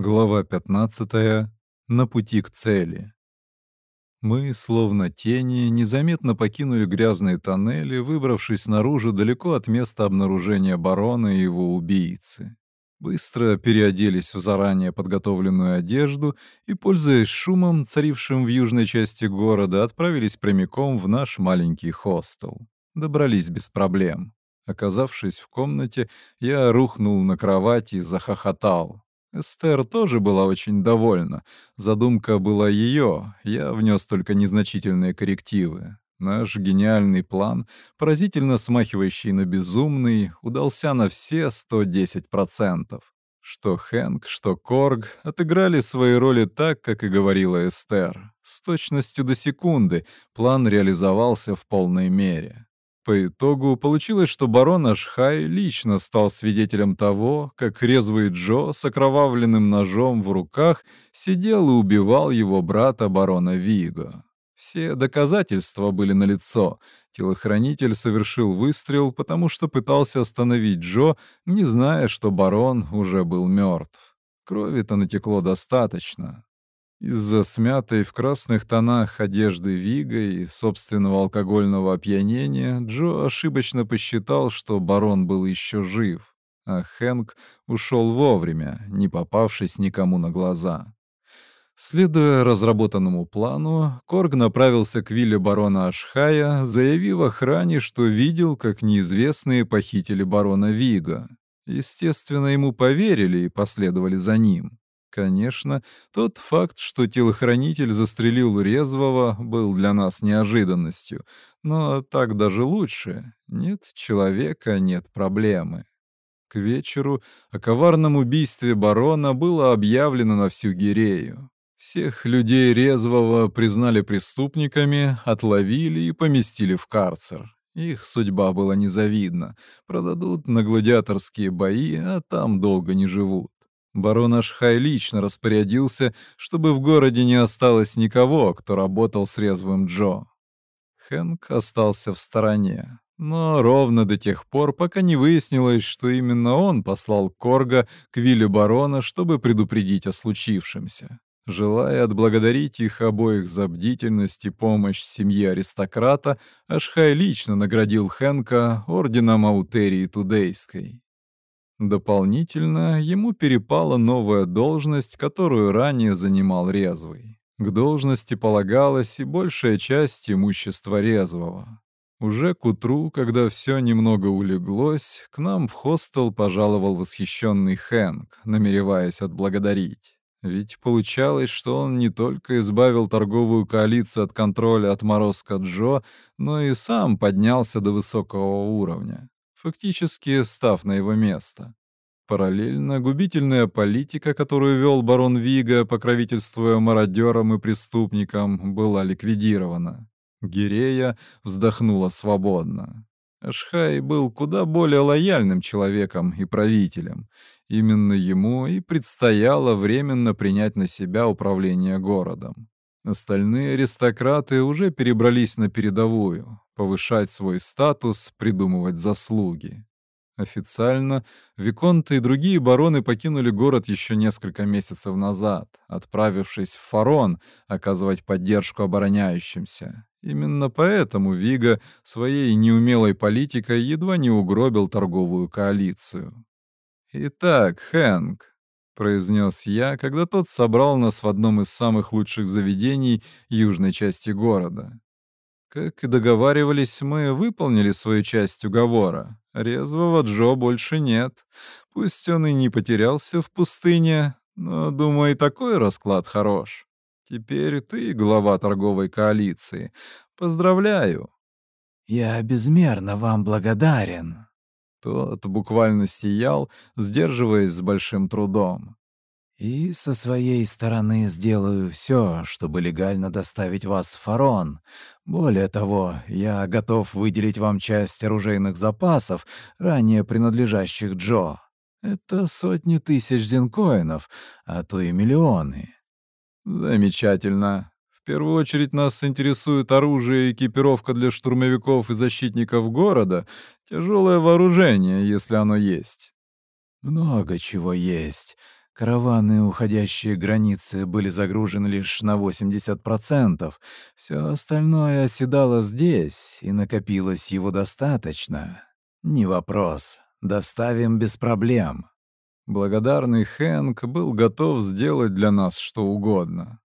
Глава 15. На пути к цели. Мы, словно тени, незаметно покинули грязные тоннели, выбравшись наружу далеко от места обнаружения барона и его убийцы. Быстро переоделись в заранее подготовленную одежду и, пользуясь шумом, царившим в южной части города, отправились прямиком в наш маленький хостел. Добрались без проблем. Оказавшись в комнате, я рухнул на кровати и захохотал. Эстер тоже была очень довольна. Задумка была ее, я внес только незначительные коррективы. Наш гениальный план, поразительно смахивающий на безумный, удался на все 110%. Что Хэнк, что Корг отыграли свои роли так, как и говорила Эстер. С точностью до секунды план реализовался в полной мере. По итогу получилось, что барон Ашхай лично стал свидетелем того, как резвый Джо с окровавленным ножом в руках сидел и убивал его брата барона Виго. Все доказательства были налицо. Телохранитель совершил выстрел, потому что пытался остановить Джо, не зная, что барон уже был мертв. Крови-то натекло достаточно. Из-за смятой в красных тонах одежды Вига и собственного алкогольного опьянения Джо ошибочно посчитал, что барон был еще жив, а Хэнк ушел вовремя, не попавшись никому на глаза. Следуя разработанному плану, Корг направился к вилле барона Ашхая, заявив охране, что видел, как неизвестные похитили барона Вига. Естественно, ему поверили и последовали за ним. Конечно, тот факт, что телохранитель застрелил резвого, был для нас неожиданностью. Но так даже лучше. Нет человека, нет проблемы. К вечеру о коварном убийстве барона было объявлено на всю Гирею. Всех людей резвого признали преступниками, отловили и поместили в карцер. Их судьба была незавидна. Продадут на гладиаторские бои, а там долго не живут. Барон Ашхай лично распорядился, чтобы в городе не осталось никого, кто работал с резвым Джо. Хэнк остался в стороне, но ровно до тех пор, пока не выяснилось, что именно он послал Корга к вилле барона, чтобы предупредить о случившемся. Желая отблагодарить их обоих за бдительность и помощь семье аристократа, Ашхай лично наградил Хенка орденом Аутерии Тудейской. Дополнительно ему перепала новая должность, которую ранее занимал Резвый. К должности полагалась и большая часть имущества Резвого. Уже к утру, когда все немного улеглось, к нам в хостел пожаловал восхищенный Хэнк, намереваясь отблагодарить. Ведь получалось, что он не только избавил торговую коалицию от контроля отморозка Джо, но и сам поднялся до высокого уровня фактически став на его место. Параллельно губительная политика, которую вел барон Вига, покровительствуя мародерам и преступникам, была ликвидирована. Гирея вздохнула свободно. Ашхай был куда более лояльным человеком и правителем. Именно ему и предстояло временно принять на себя управление городом. Остальные аристократы уже перебрались на передовую, повышать свой статус, придумывать заслуги. Официально Виконты и другие бароны покинули город еще несколько месяцев назад, отправившись в Фарон оказывать поддержку обороняющимся. Именно поэтому Вига своей неумелой политикой едва не угробил торговую коалицию. «Итак, Хэнк», произнес я, когда тот собрал нас в одном из самых лучших заведений южной части города. Как и договаривались, мы выполнили свою часть уговора. Резвого Джо больше нет. Пусть он и не потерялся в пустыне, но, думаю, такой расклад хорош. Теперь ты глава торговой коалиции. Поздравляю. Я безмерно вам благодарен, то это буквально сиял, сдерживаясь с большим трудом. «И со своей стороны сделаю все, чтобы легально доставить вас в Фарон. Более того, я готов выделить вам часть оружейных запасов, ранее принадлежащих Джо. Это сотни тысяч зинкоинов, а то и миллионы». «Замечательно первую очередь нас интересует оружие и экипировка для штурмовиков и защитников города, тяжелое вооружение, если оно есть. Много чего есть. Караваны, уходящие границы, были загружены лишь на 80%. Все остальное оседало здесь, и накопилось его достаточно. Не вопрос. Доставим без проблем. Благодарный Хэнк был готов сделать для нас что угодно.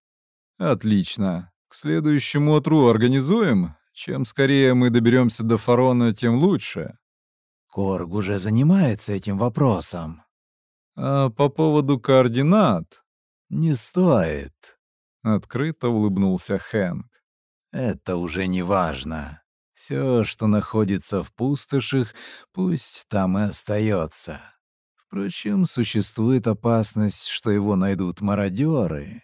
Отлично. К следующему отру организуем. Чем скорее мы доберемся до Фарона, тем лучше. Корг уже занимается этим вопросом. А по поводу координат? Не стоит. Открыто улыбнулся Хэнк. Это уже не важно. Все, что находится в пустошах, пусть там и остается. Впрочем, существует опасность, что его найдут мародеры.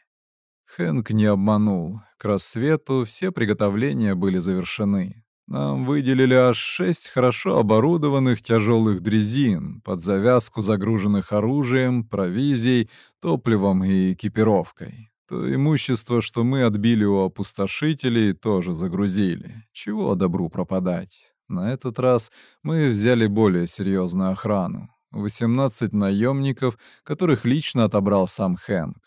Хэнк не обманул. К рассвету все приготовления были завершены. Нам выделили аж шесть хорошо оборудованных тяжелых дрезин, под завязку загруженных оружием, провизией, топливом и экипировкой. То имущество, что мы отбили у опустошителей, тоже загрузили. Чего добру пропадать? На этот раз мы взяли более серьезную охрану. 18 наемников, которых лично отобрал сам Хэнк.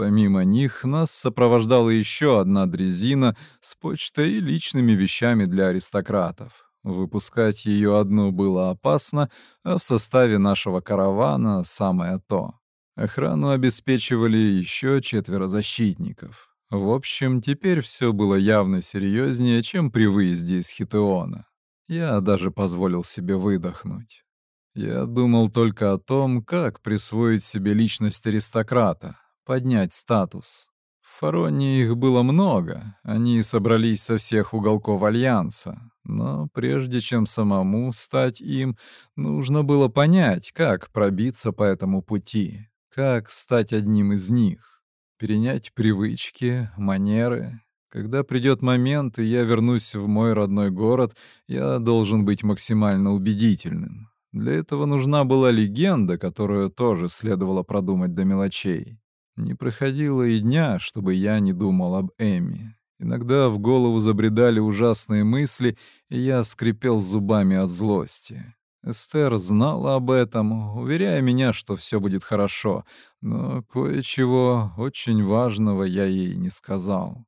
Помимо них нас сопровождала еще одна дрезина с почтой и личными вещами для аристократов. Выпускать ее одну было опасно, а в составе нашего каравана самое то. Охрану обеспечивали еще четверо защитников. В общем, теперь все было явно серьезнее, чем при выезде из Хитеона. Я даже позволил себе выдохнуть. Я думал только о том, как присвоить себе личность аристократа, поднять статус. В Фароне их было много, они собрались со всех уголков Альянса, но прежде чем самому стать им, нужно было понять, как пробиться по этому пути, как стать одним из них, перенять привычки, манеры. Когда придет момент, и я вернусь в мой родной город, я должен быть максимально убедительным. Для этого нужна была легенда, которую тоже следовало продумать до мелочей. Не проходило и дня, чтобы я не думал об Эми. Иногда в голову забредали ужасные мысли, и я скрипел зубами от злости. Эстер знала об этом, уверяя меня, что все будет хорошо, но кое-чего очень важного я ей не сказал.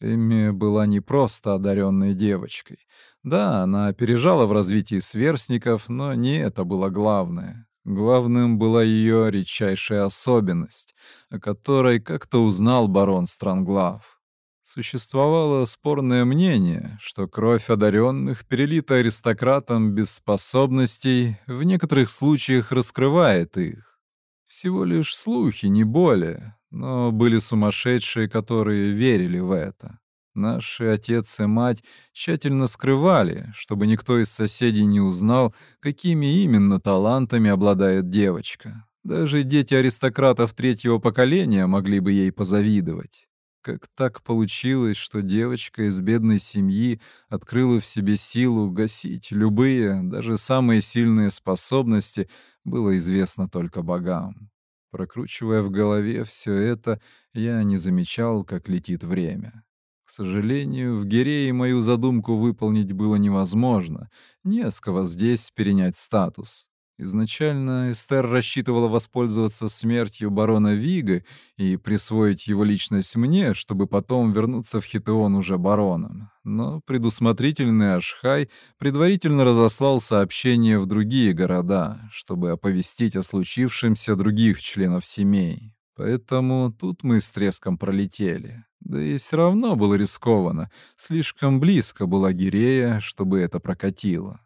Эми была не просто одаренной девочкой. Да, она опережала в развитии сверстников, но не это было главное. Главным была ее редчайшая особенность, о которой как-то узнал барон Странглав. Существовало спорное мнение, что кровь одаренных перелита аристократам без способностей, в некоторых случаях раскрывает их. Всего лишь слухи, не более, но были сумасшедшие, которые верили в это. Наши отец и мать тщательно скрывали, чтобы никто из соседей не узнал, какими именно талантами обладает девочка. Даже дети аристократов третьего поколения могли бы ей позавидовать. Как так получилось, что девочка из бедной семьи открыла в себе силу гасить любые, даже самые сильные способности, было известно только богам. Прокручивая в голове все это, я не замечал, как летит время. К сожалению, в Герее мою задумку выполнить было невозможно. Не с кого здесь перенять статус. Изначально Эстер рассчитывала воспользоваться смертью барона Вига и присвоить его личность мне, чтобы потом вернуться в Хитеон уже бароном. Но предусмотрительный Ашхай предварительно разослал сообщение в другие города, чтобы оповестить о случившемся других членов семей. Поэтому тут мы с треском пролетели. Да и все равно было рискованно. Слишком близко была Гирея, чтобы это прокатило.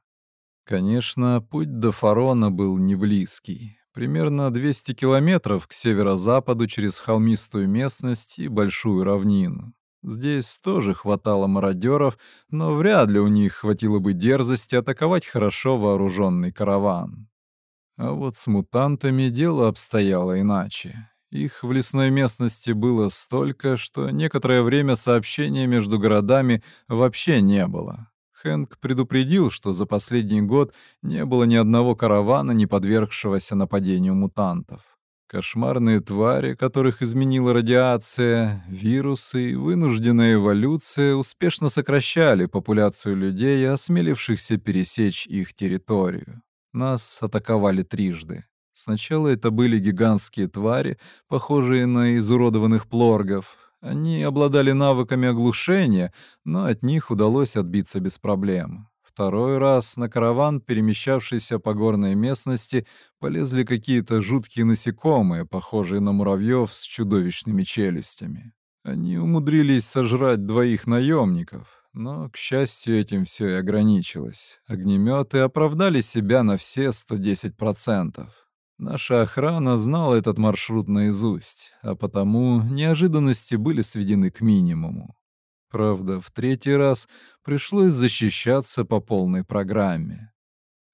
Конечно, путь до Фарона был не близкий. Примерно 200 километров к северо-западу через холмистую местность и большую равнину. Здесь тоже хватало мародеров, но вряд ли у них хватило бы дерзости атаковать хорошо вооруженный караван. А вот с мутантами дело обстояло иначе. Их в лесной местности было столько, что некоторое время сообщения между городами вообще не было. Хэнк предупредил, что за последний год не было ни одного каравана, не подвергшегося нападению мутантов. Кошмарные твари, которых изменила радиация, вирусы и вынужденная эволюция успешно сокращали популяцию людей, осмелившихся пересечь их территорию. Нас атаковали трижды. Сначала это были гигантские твари, похожие на изуродованных плоргов. Они обладали навыками оглушения, но от них удалось отбиться без проблем. Второй раз на караван, перемещавшийся по горной местности, полезли какие-то жуткие насекомые, похожие на муравьев с чудовищными челюстями. Они умудрились сожрать двоих наемников, но, к счастью, этим все и ограничилось. Огнеметы оправдали себя на все 110%. Наша охрана знала этот маршрут наизусть, а потому неожиданности были сведены к минимуму. Правда, в третий раз пришлось защищаться по полной программе.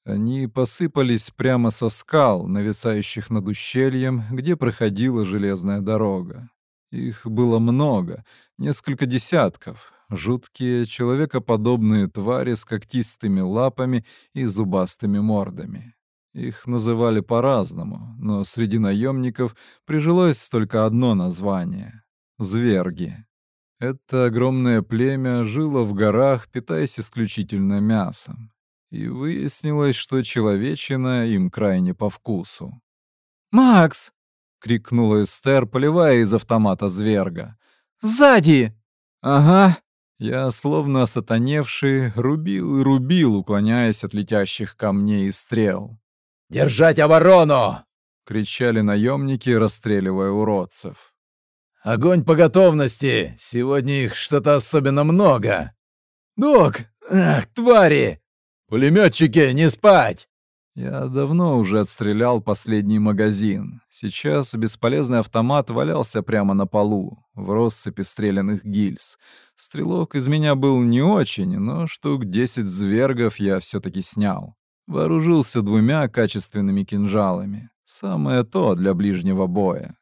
Они посыпались прямо со скал, нависающих над ущельем, где проходила железная дорога. Их было много, несколько десятков, жуткие человекоподобные твари с когтистыми лапами и зубастыми мордами. Их называли по-разному, но среди наемников прижилось только одно название — зверги. Это огромное племя жило в горах, питаясь исключительно мясом. И выяснилось, что человечина им крайне по вкусу. «Макс!» — крикнула Эстер, поливая из автомата зверга. «Сзади!» «Ага!» Я, словно сатаневший, рубил и рубил, уклоняясь от летящих камней и стрел. «Держать оборону!» — кричали наемники, расстреливая уродцев. «Огонь по готовности! Сегодня их что-то особенно много!» «Док! Ах, твари! Пулеметчики, не спать!» Я давно уже отстрелял последний магазин. Сейчас бесполезный автомат валялся прямо на полу, в россыпи стрелянных гильз. Стрелок из меня был не очень, но штук десять звергов я все-таки снял вооружился двумя качественными кинжалами, самое то для ближнего боя.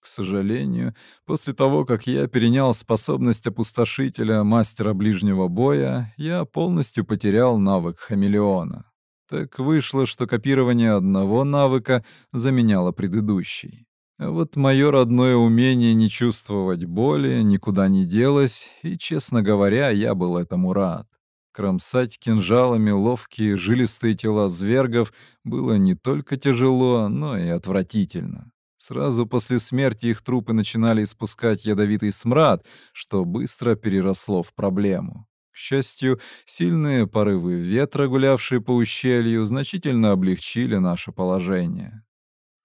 К сожалению, после того, как я перенял способность опустошителя мастера ближнего боя, я полностью потерял навык хамелеона. Так вышло, что копирование одного навыка заменяло предыдущий. А вот мое родное умение не чувствовать боли никуда не делось, и, честно говоря, я был этому рад. Кромсать кинжалами ловкие жилистые тела звергов было не только тяжело, но и отвратительно. Сразу после смерти их трупы начинали испускать ядовитый смрад, что быстро переросло в проблему. К счастью, сильные порывы ветра, гулявшие по ущелью, значительно облегчили наше положение.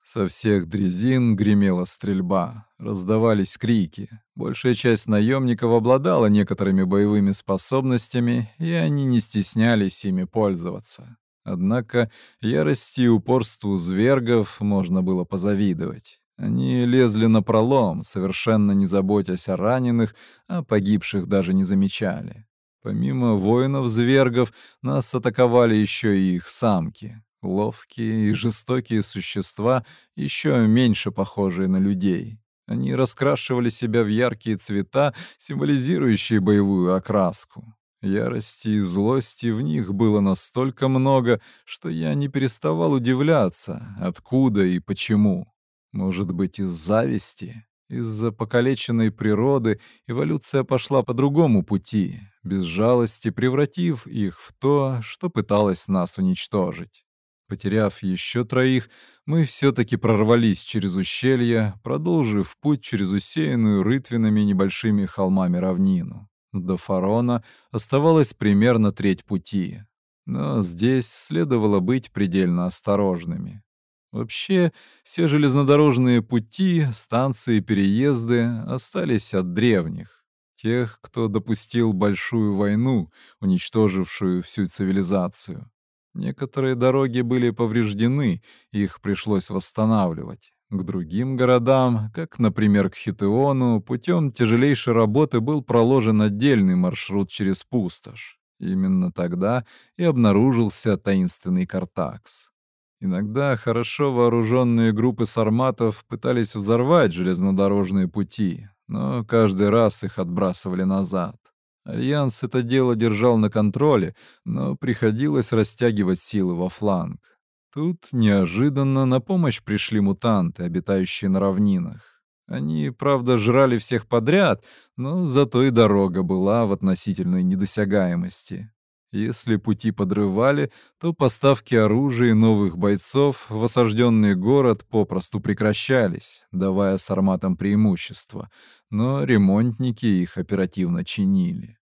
Со всех дрезин гремела стрельба, раздавались крики. Большая часть наемников обладала некоторыми боевыми способностями, и они не стеснялись ими пользоваться. Однако ярости и упорству звергов можно было позавидовать. Они лезли на пролом, совершенно не заботясь о раненых, а погибших даже не замечали. Помимо воинов-звергов, нас атаковали еще и их самки ловкие и жестокие существа еще меньше похожие на людей. Они раскрашивали себя в яркие цвета, символизирующие боевую окраску. Ярости и злости в них было настолько много, что я не переставал удивляться, откуда и почему. Может быть, из зависти? Из-за покалеченной природы эволюция пошла по другому пути, без жалости превратив их в то, что пыталась нас уничтожить. Потеряв еще троих, мы все-таки прорвались через ущелье, продолжив путь через усеянную рытвинами небольшими холмами равнину. До Фарона оставалось примерно треть пути, но здесь следовало быть предельно осторожными. Вообще, все железнодорожные пути, станции, переезды остались от древних, тех, кто допустил большую войну, уничтожившую всю цивилизацию. Некоторые дороги были повреждены, их пришлось восстанавливать. К другим городам, как, например, к Хитеону, путем тяжелейшей работы был проложен отдельный маршрут через пустошь. Именно тогда и обнаружился таинственный Картакс. Иногда хорошо вооруженные группы сарматов пытались взорвать железнодорожные пути, но каждый раз их отбрасывали назад. Альянс это дело держал на контроле, но приходилось растягивать силы во фланг. Тут неожиданно на помощь пришли мутанты, обитающие на равнинах. Они, правда, жрали всех подряд, но зато и дорога была в относительной недосягаемости. Если пути подрывали, то поставки оружия и новых бойцов в осажденный город попросту прекращались, давая сарматам преимущество, но ремонтники их оперативно чинили.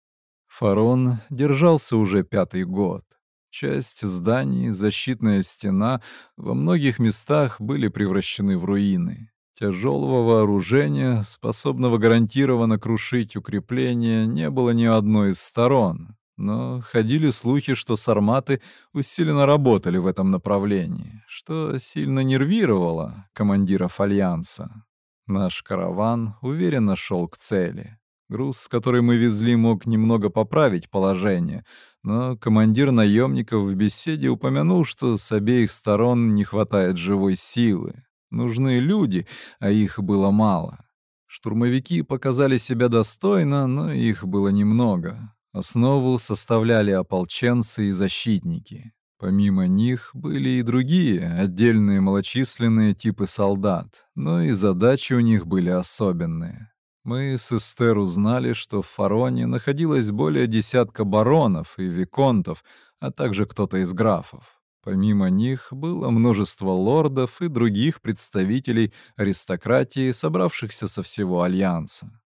Фарон держался уже пятый год. Часть зданий, защитная стена во многих местах были превращены в руины. Тяжелого вооружения, способного гарантированно крушить укрепления, не было ни одной из сторон, но ходили слухи, что сарматы усиленно работали в этом направлении, что сильно нервировало командиров Альянса. Наш караван уверенно шел к цели. Груз, который мы везли, мог немного поправить положение, но командир наемников в беседе упомянул, что с обеих сторон не хватает живой силы. Нужны люди, а их было мало. Штурмовики показали себя достойно, но их было немного. Основу составляли ополченцы и защитники. Помимо них были и другие, отдельные малочисленные типы солдат, но и задачи у них были особенные. Мы с Эстер узнали, что в Фароне находилось более десятка баронов и виконтов, а также кто-то из графов. Помимо них было множество лордов и других представителей аристократии, собравшихся со всего Альянса.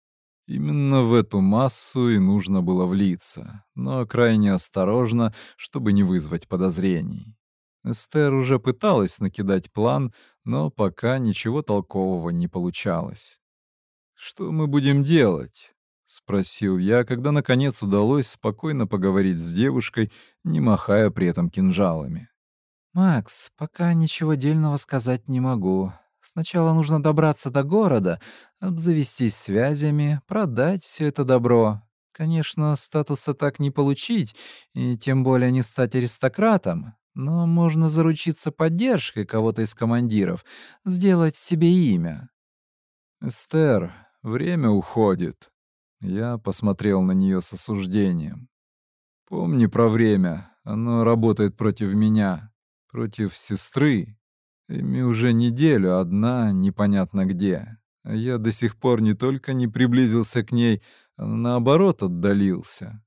Именно в эту массу и нужно было влиться, но крайне осторожно, чтобы не вызвать подозрений. Эстер уже пыталась накидать план, но пока ничего толкового не получалось. «Что мы будем делать?» — спросил я, когда, наконец, удалось спокойно поговорить с девушкой, не махая при этом кинжалами. «Макс, пока ничего дельного сказать не могу. Сначала нужно добраться до города, обзавестись связями, продать все это добро. Конечно, статуса так не получить, и тем более не стать аристократом, но можно заручиться поддержкой кого-то из командиров, сделать себе имя. «Эстер, время уходит». Я посмотрел на нее с осуждением. «Помни про время, оно работает против меня, против сестры, Ими уже неделю одна непонятно где. Я до сих пор не только не приблизился к ней, а наоборот отдалился.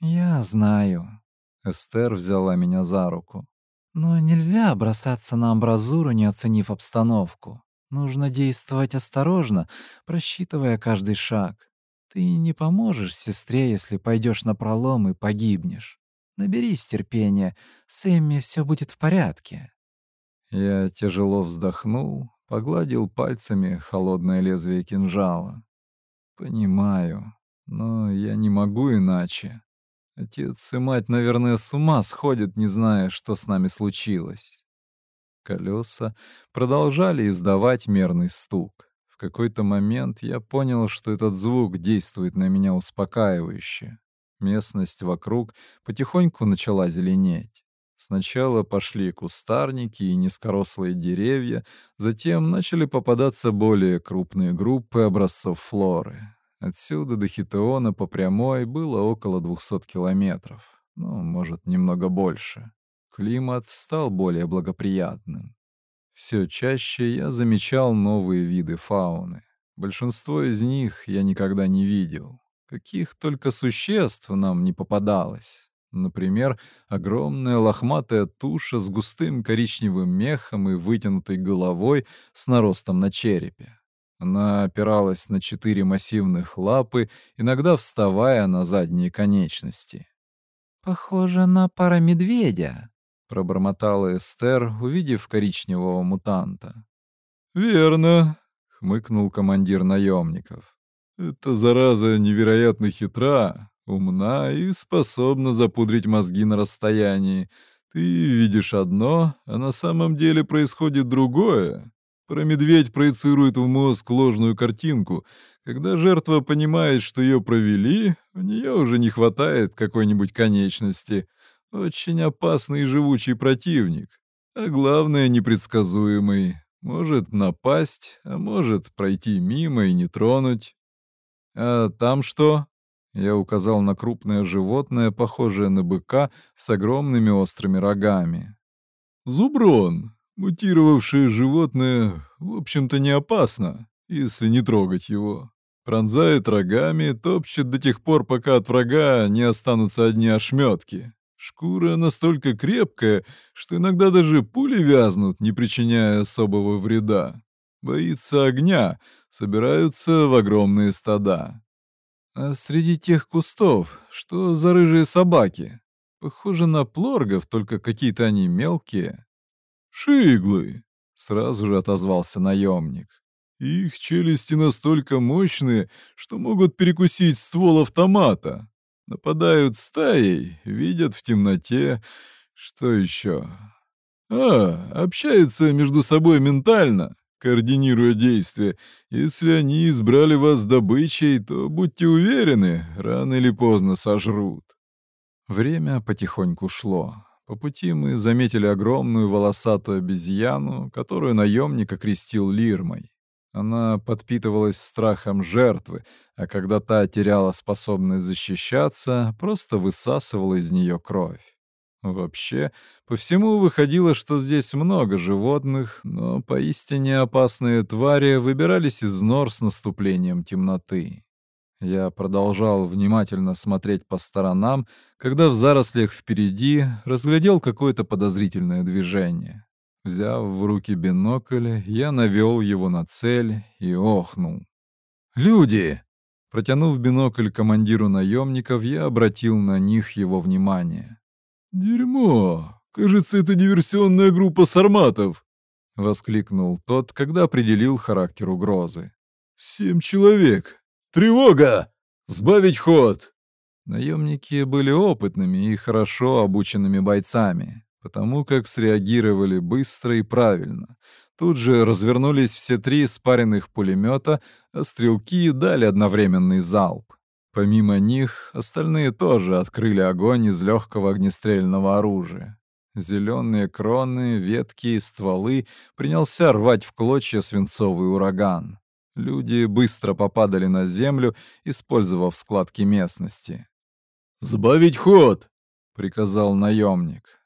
«Я знаю». Эстер взяла меня за руку. «Но нельзя бросаться на амбразуру, не оценив обстановку. Нужно действовать осторожно, просчитывая каждый шаг. Ты не поможешь сестре, если пойдешь на пролом и погибнешь. Наберись терпения, с Эмми все будет в порядке». Я тяжело вздохнул, погладил пальцами холодное лезвие кинжала. «Понимаю, но я не могу иначе. Отец и мать, наверное, с ума сходят, не зная, что с нами случилось». Колеса продолжали издавать мерный стук. В какой-то момент я понял, что этот звук действует на меня успокаивающе. Местность вокруг потихоньку начала зеленеть. Сначала пошли кустарники и низкорослые деревья, затем начали попадаться более крупные группы образцов флоры. Отсюда до Хитеона по прямой было около 200 километров, ну, может, немного больше. Климат стал более благоприятным. Все чаще я замечал новые виды фауны. Большинство из них я никогда не видел. Каких только существ нам не попадалось. Например, огромная лохматая туша с густым коричневым мехом и вытянутой головой с наростом на черепе. Она опиралась на четыре массивных лапы, иногда вставая на задние конечности. «Похоже на пара медведя», — пробормотала Эстер, увидев коричневого мутанта. «Верно», — хмыкнул командир наемников. «Эта зараза невероятно хитра, умна и способна запудрить мозги на расстоянии. Ты видишь одно, а на самом деле происходит другое. Про медведь проецирует в мозг ложную картинку. Когда жертва понимает, что ее провели, у нее уже не хватает какой-нибудь конечности. Очень опасный и живучий противник. А главное, непредсказуемый. Может напасть, а может пройти мимо и не тронуть. «А там что?» Я указал на крупное животное, похожее на быка, с огромными острыми рогами. «Зуброн! Мутировавшее животное, в общем-то, не опасно, если не трогать его. Пронзает рогами, топчет до тех пор, пока от врага не останутся одни ошметки. Шкура настолько крепкая, что иногда даже пули вязнут, не причиняя особого вреда. Боится огня, собираются в огромные стада» среди тех кустов, что за рыжие собаки. Похоже на плоргов, только какие-то они мелкие. «Шиглы!» — сразу же отозвался наемник. «Их челюсти настолько мощные, что могут перекусить ствол автомата. Нападают стаей, видят в темноте. Что еще? А, общаются между собой ментально координируя действия, Если они избрали вас добычей, то будьте уверены, рано или поздно сожрут. Время потихоньку шло. По пути мы заметили огромную волосатую обезьяну, которую наемник окрестил лирмой. Она подпитывалась страхом жертвы, а когда та теряла способность защищаться, просто высасывала из нее кровь. Вообще, по всему выходило, что здесь много животных, но поистине опасные твари выбирались из нор с наступлением темноты. Я продолжал внимательно смотреть по сторонам, когда в зарослях впереди разглядел какое-то подозрительное движение. Взяв в руки бинокль, я навел его на цель и охнул. «Люди!» Протянув бинокль командиру наемников, я обратил на них его внимание. «Дерьмо! Кажется, это диверсионная группа сарматов!» — воскликнул тот, когда определил характер угрозы. «Семь человек! Тревога! Сбавить ход!» Наемники были опытными и хорошо обученными бойцами, потому как среагировали быстро и правильно. Тут же развернулись все три спаренных пулемета, а стрелки дали одновременный залп. Помимо них, остальные тоже открыли огонь из легкого огнестрельного оружия. Зеленые кроны, ветки и стволы принялся рвать в клочья свинцовый ураган. Люди быстро попадали на землю, использовав складки местности. «Сбавить ход!» — приказал наемник.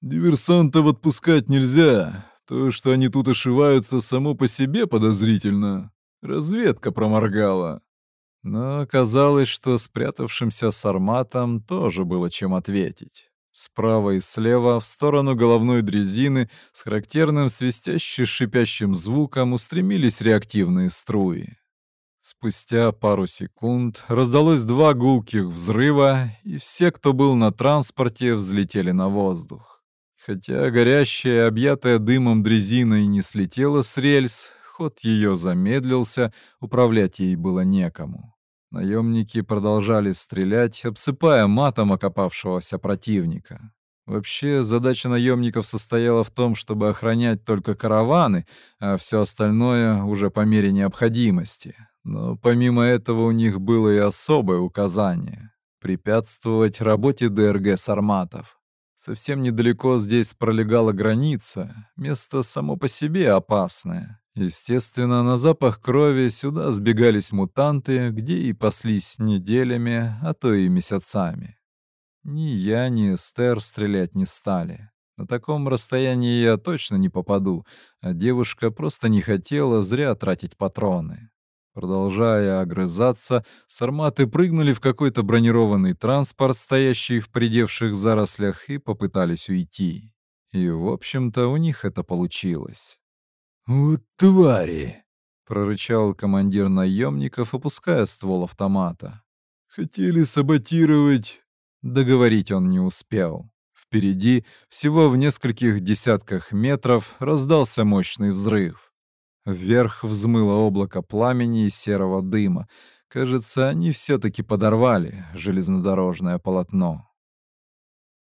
«Диверсантов отпускать нельзя. То, что они тут ошиваются, само по себе подозрительно. Разведка проморгала. Но оказалось, что спрятавшимся сарматам тоже было чем ответить. Справа и слева, в сторону головной дрезины, с характерным свистящим, шипящим звуком устремились реактивные струи. Спустя пару секунд раздалось два гулких взрыва, и все, кто был на транспорте, взлетели на воздух. Хотя горящая, объятая дымом дрезина и не слетела с рельс, Ход ее замедлился, управлять ей было некому. Наемники продолжали стрелять, обсыпая матом окопавшегося противника. Вообще, задача наемников состояла в том, чтобы охранять только караваны, а все остальное уже по мере необходимости. Но помимо этого у них было и особое указание — препятствовать работе ДРГ «Сарматов». Совсем недалеко здесь пролегала граница, место само по себе опасное. Естественно, на запах крови сюда сбегались мутанты, где и паслись неделями, а то и месяцами. Ни я, ни Эстер стрелять не стали. На таком расстоянии я точно не попаду, а девушка просто не хотела зря тратить патроны. Продолжая огрызаться, сарматы прыгнули в какой-то бронированный транспорт, стоящий в придевших зарослях, и попытались уйти. И, в общем-то, у них это получилось. «Вот твари!» — прорычал командир наемников, опуская ствол автомата. «Хотели саботировать...» Договорить он не успел. Впереди, всего в нескольких десятках метров, раздался мощный взрыв. Вверх взмыло облако пламени и серого дыма. Кажется, они все-таки подорвали железнодорожное полотно.